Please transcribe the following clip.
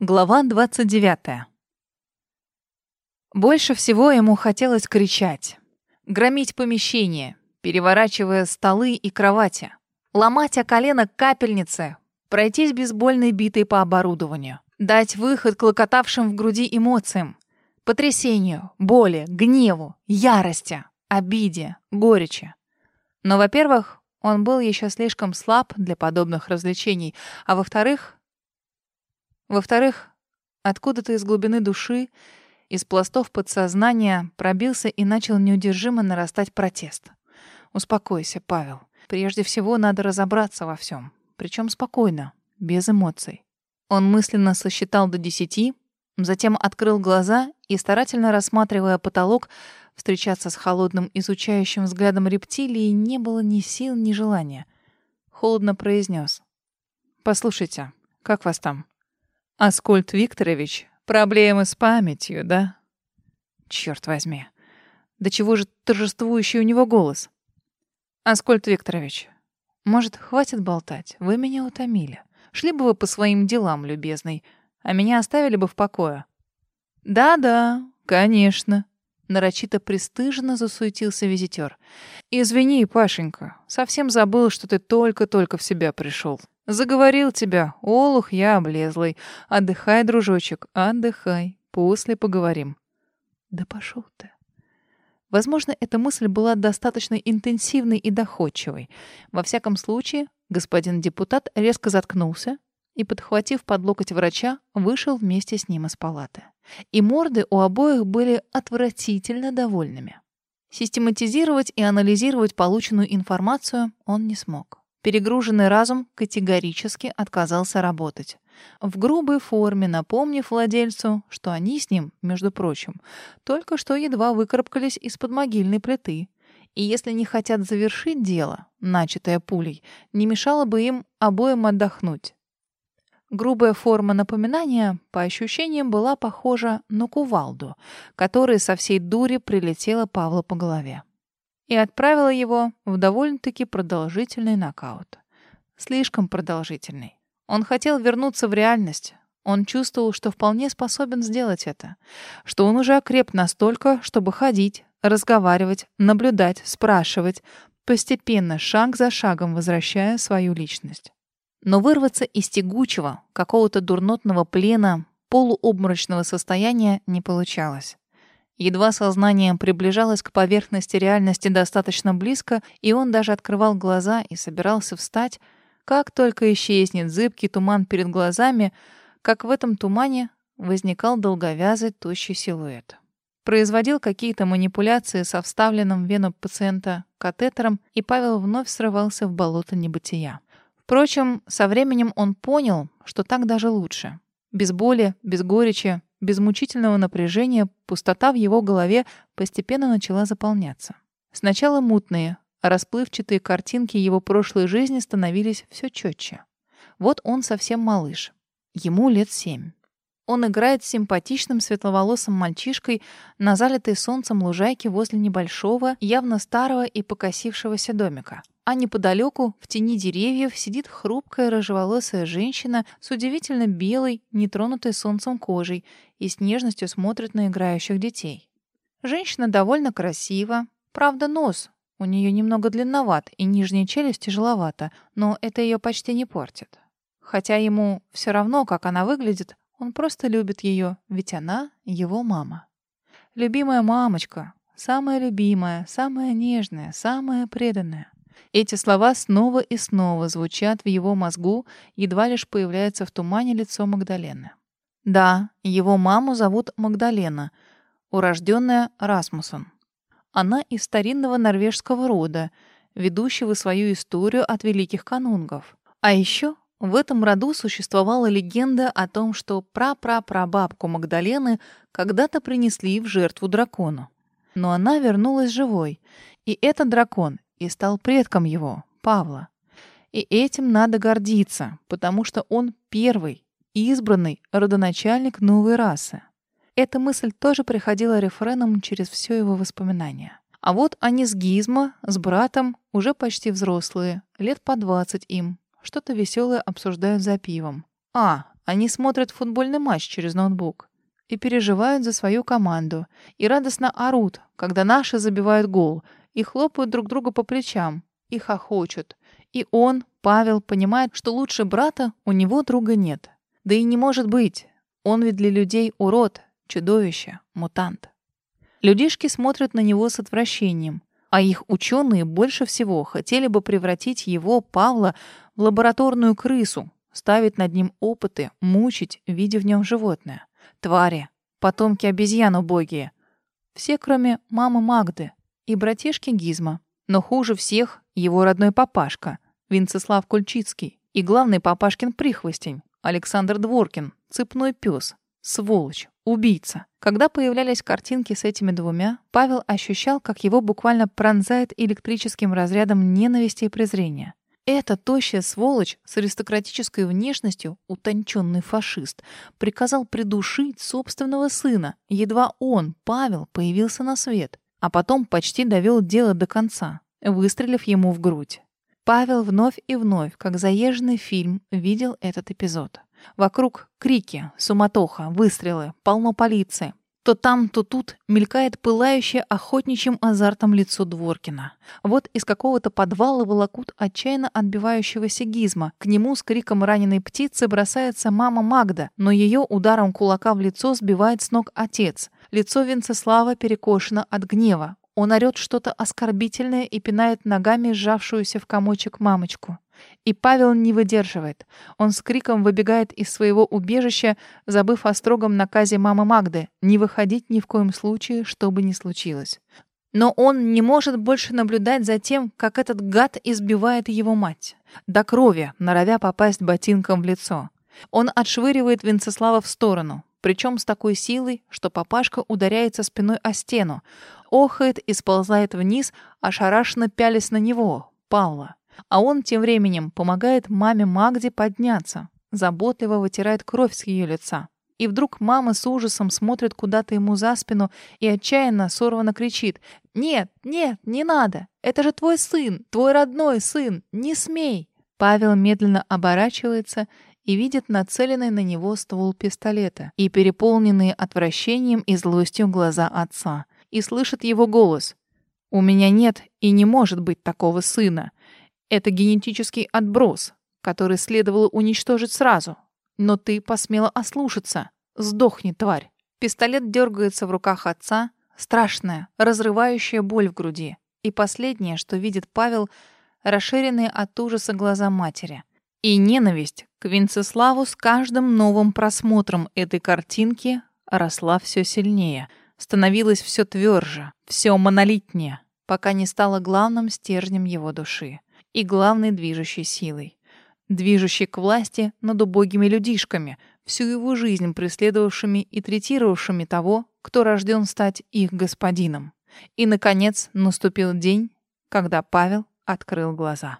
Глава 29. Больше всего ему хотелось кричать, громить помещение, переворачивая столы и кровати, ломать о колено капельницы, пройтись бейсбольной битой по оборудованию, дать выход клокотавшим в груди эмоциям, потрясению, боли, гневу, ярости, обиде, горечи. Но, во-первых, он был еще слишком слаб для подобных развлечений, а во-вторых, во-вторых, откуда-то из глубины души, из пластов подсознания пробился и начал неудержимо нарастать протест. Успокойся, Павел. Прежде всего надо разобраться во всем, причем спокойно, без эмоций. Он мысленно сосчитал до десяти, затем открыл глаза и, старательно рассматривая потолок, встречаться с холодным изучающим взглядом рептилии не было ни сил, ни желания. Холодно произнес. «Послушайте, как вас там?» Аскольд Викторович, проблемы с памятью, да? Черт возьми. Да чего же торжествующий у него голос? Аскольд Викторович, может, хватит болтать? Вы меня утомили. Шли бы вы по своим делам, любезный, а меня оставили бы в покое. Да-да, конечно. Нарочито пристыженно засуетился визитер. «Извини, Пашенька, совсем забыл, что ты только-только в себя пришел. Заговорил тебя, олух я облезлый. Отдыхай, дружочек, отдыхай. После поговорим. Да пошел ты. Возможно, эта мысль была достаточно интенсивной и доходчивой. Во всяком случае, господин депутат резко заткнулся и, подхватив под локоть врача, вышел вместе с ним из палаты. И морды у обоих были отвратительно довольными. Систематизировать и анализировать полученную информацию он не смог. Перегруженный разум категорически отказался работать. В грубой форме напомнив владельцу, что они с ним, между прочим, только что едва выкарабкались из-под могильной плиты. И если не хотят завершить дело, начатое пулей, не мешало бы им обоим отдохнуть. Грубая форма напоминания, по ощущениям, была похожа на кувалду, которая со всей дури прилетела Павла по голове и отправила его в довольно-таки продолжительный нокаут. Слишком продолжительный. Он хотел вернуться в реальность. Он чувствовал, что вполне способен сделать это. Что он уже окреп настолько, чтобы ходить, разговаривать, наблюдать, спрашивать, постепенно, шаг за шагом возвращая свою личность. Но вырваться из тягучего, какого-то дурнотного плена, полуобморочного состояния не получалось. Едва сознание приближалось к поверхности реальности достаточно близко, и он даже открывал глаза и собирался встать, как только исчезнет зыбкий туман перед глазами, как в этом тумане возникал долговязый тощий силуэт. Производил какие-то манипуляции со вставленным в вену пациента катетером, и Павел вновь срывался в болото небытия. Впрочем, со временем он понял, что так даже лучше. Без боли, без горечи, без мучительного напряжения пустота в его голове постепенно начала заполняться. Сначала мутные, а расплывчатые картинки его прошлой жизни становились все четче. Вот он совсем малыш. Ему лет семь. Он играет с симпатичным светловолосым мальчишкой на залитой солнцем лужайке возле небольшого, явно старого и покосившегося домика. А неподалеку, в тени деревьев, сидит хрупкая рыжеволосая женщина с удивительно белой, нетронутой солнцем кожей и с нежностью смотрит на играющих детей. Женщина довольно красива, правда нос у нее немного длинноват и нижняя челюсть тяжеловата, но это ее почти не портит. Хотя ему все равно, как она выглядит, он просто любит ее, ведь она его мама. Любимая мамочка, самая любимая, самая нежная, самая преданная. Эти слова снова и снова звучат в его мозгу, едва лишь появляется в тумане лицо Магдалены. Да, его маму зовут Магдалена, урожденная Расмусон. Она из старинного норвежского рода, ведущего свою историю от великих канунгов. А еще в этом роду существовала легенда о том, что прапрапрабабку Магдалены когда-то принесли в жертву дракону. Но она вернулась живой, и этот дракон и стал предком его, Павла. И этим надо гордиться, потому что он первый, избранный родоначальник новой расы. Эта мысль тоже приходила рефреном через все его воспоминания. А вот они с Гизмо, с братом, уже почти взрослые, лет по двадцать им, что-то веселое обсуждают за пивом. А, Они смотрят футбольный матч через ноутбук и переживают за свою команду, и радостно орут, когда наши забивают гол, и хлопают друг друга по плечам, и хохочут. И он, Павел, понимает, что лучше брата у него друга нет. Да и не может быть. Он ведь для людей урод, чудовище, мутант. Людишки смотрят на него с отвращением, а их ученые больше всего хотели бы превратить его, Павла, в лабораторную крысу, ставить над ним опыты, мучить, видя в нем животное. Твари, потомки обезьян убогие. Все, кроме мамы Магды и братишки Гизма. Но хуже всех его родной папашка, Винцеслав Кульчицкий, и главный папашкин прихвостень, Александр Дворкин, цепной пес, сволочь, убийца. Когда появлялись картинки с этими двумя, Павел ощущал, как его буквально пронзает электрическим разрядом ненависти и презрения. Эта тощая сволочь с аристократической внешностью, утонченный фашист, приказал придушить собственного сына, едва он, Павел, появился на свет, а потом почти довел дело до конца, выстрелив ему в грудь. Павел вновь и вновь, как заезженный фильм, видел этот эпизод. Вокруг крики, суматоха, выстрелы, полно полиции. То там, то тут мелькает пылающее охотничьим азартом лицо Дворкина. Вот из какого-то подвала волокут отчаянно отбивающегося гизма. К нему с криком раненой птицы бросается мама Магда, но ее ударом кулака в лицо сбивает с ног отец. Лицо Венцеслава перекошено от гнева. Он орёт что-то оскорбительное и пинает ногами сжавшуюся в комочек мамочку. И Павел не выдерживает. Он с криком выбегает из своего убежища, забыв о строгом наказе мамы Магды не выходить ни в коем случае, что бы ни случилось. Но он не может больше наблюдать за тем, как этот гад избивает его мать. До крови, норовя попасть ботинком в лицо. Он отшвыривает Венцеслава в сторону, причем с такой силой, что папашка ударяется спиной о стену, охает и сползает вниз, ошарашенно пялясь на него, Павла. А он тем временем помогает маме Магде подняться, заботливо вытирает кровь с ее лица. И вдруг мама с ужасом смотрит куда-то ему за спину и отчаянно, сорвано кричит. «Нет, нет, не надо! Это же твой сын, твой родной сын! Не смей!» Павел медленно оборачивается и видит нацеленный на него ствол пистолета и переполненные отвращением и злостью глаза отца. И слышит его голос. «У меня нет и не может быть такого сына. Это генетический отброс, который следовало уничтожить сразу. Но ты посмела ослушаться. Сдохни, тварь. Пистолет дергается в руках отца. Страшная, разрывающая боль в груди. И последнее, что видит Павел, расширенные от ужаса глаза матери. И ненависть к Винцеславу с каждым новым просмотром этой картинки росла все сильнее, становилась все тверже, все монолитнее, пока не стала главным стержнем его души и главной движущей силой. Движущей к власти над убогими людишками, всю его жизнь преследовавшими и третировавшими того, кто рожден стать их господином. И, наконец, наступил день, когда Павел открыл глаза.